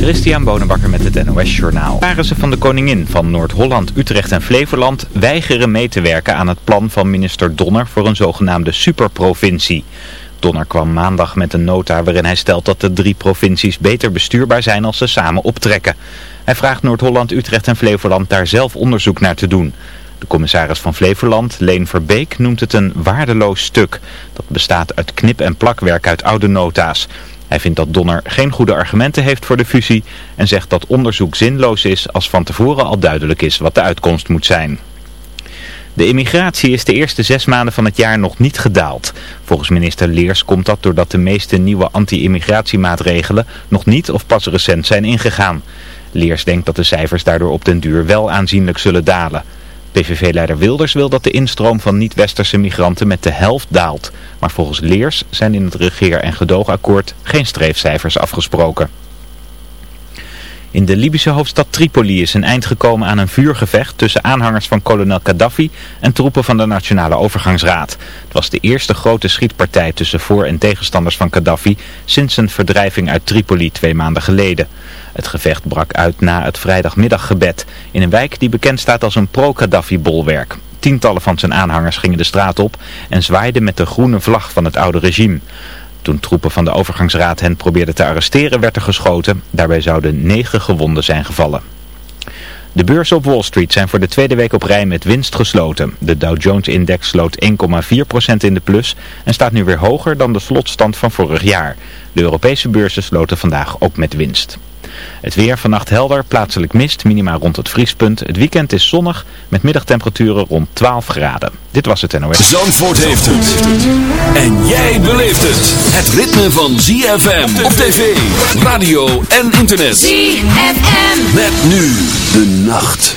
Christian Bonenbakker met het NOS Journaal. ze van de koningin van Noord-Holland, Utrecht en Flevoland weigeren mee te werken aan het plan van minister Donner voor een zogenaamde superprovincie. Donner kwam maandag met een nota waarin hij stelt dat de drie provincies beter bestuurbaar zijn als ze samen optrekken. Hij vraagt Noord-Holland, Utrecht en Flevoland daar zelf onderzoek naar te doen. De commissaris van Flevoland, Leen Verbeek, noemt het een waardeloos stuk. Dat bestaat uit knip- en plakwerk uit oude nota's. Hij vindt dat Donner geen goede argumenten heeft voor de fusie en zegt dat onderzoek zinloos is als van tevoren al duidelijk is wat de uitkomst moet zijn. De immigratie is de eerste zes maanden van het jaar nog niet gedaald. Volgens minister Leers komt dat doordat de meeste nieuwe anti-immigratiemaatregelen nog niet of pas recent zijn ingegaan. Leers denkt dat de cijfers daardoor op den duur wel aanzienlijk zullen dalen. PVV-leider Wilders wil dat de instroom van niet-westerse migranten met de helft daalt. Maar volgens Leers zijn in het regeer- en gedoogakkoord geen streefcijfers afgesproken. In de Libische hoofdstad Tripoli is een eind gekomen aan een vuurgevecht tussen aanhangers van kolonel Gaddafi en troepen van de Nationale Overgangsraad. Het was de eerste grote schietpartij tussen voor- en tegenstanders van Gaddafi sinds zijn verdrijving uit Tripoli twee maanden geleden. Het gevecht brak uit na het vrijdagmiddaggebed in een wijk die bekend staat als een pro-Gaddafi-bolwerk. Tientallen van zijn aanhangers gingen de straat op en zwaaiden met de groene vlag van het oude regime. Toen troepen van de overgangsraad hen probeerden te arresteren werd er geschoten. Daarbij zouden negen gewonden zijn gevallen. De beurzen op Wall Street zijn voor de tweede week op rij met winst gesloten. De Dow Jones-index sloot 1,4% in de plus en staat nu weer hoger dan de slotstand van vorig jaar. De Europese beurzen sloten vandaag ook met winst. Het weer vannacht helder, plaatselijk mist, minima rond het vriespunt. Het weekend is zonnig met middagtemperaturen rond 12 graden. Dit was het NOS. Zandvoort heeft het. En jij beleeft het. Het ritme van ZFM op tv, radio en internet. ZFM. Met nu de nacht.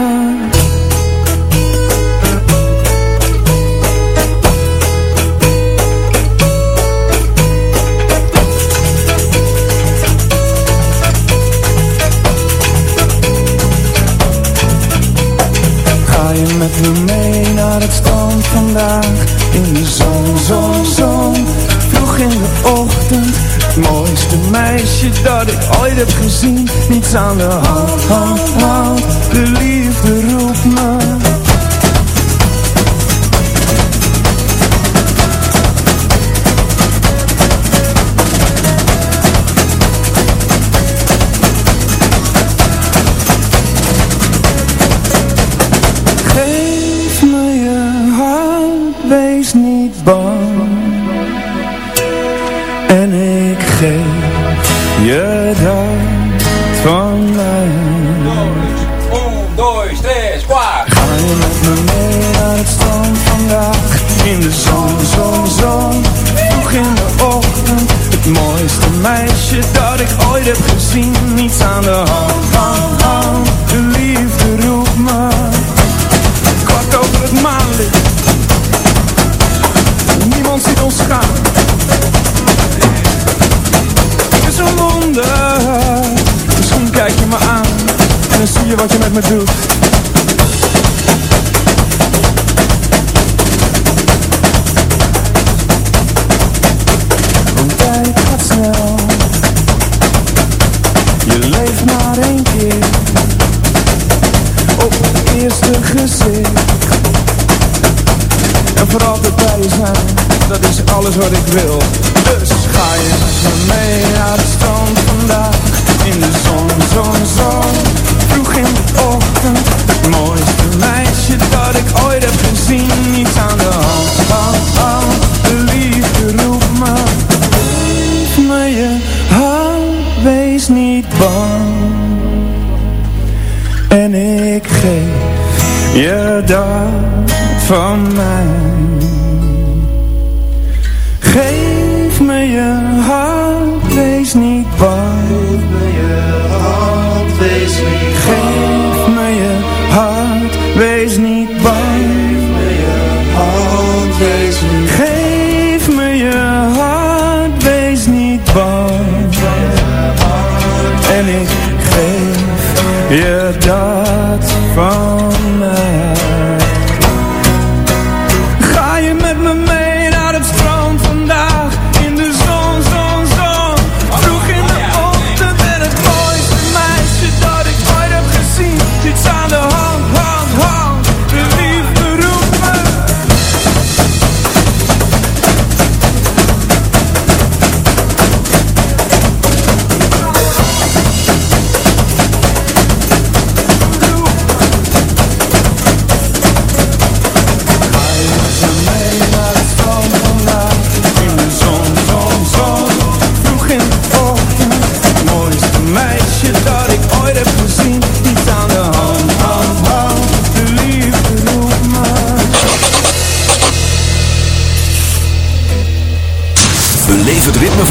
gezien Niets aan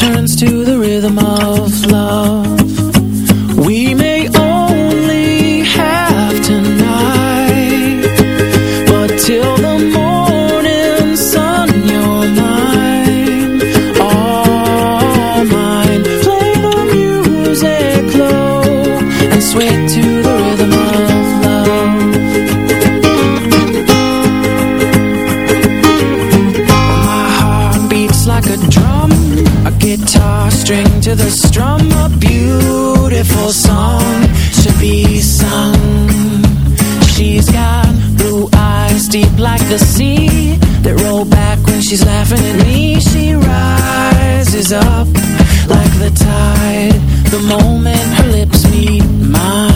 turns to the rhythm sun. She's got blue eyes deep like the sea That roll back when she's laughing at me. She rises up like the tide. The moment her lips meet mine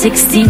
16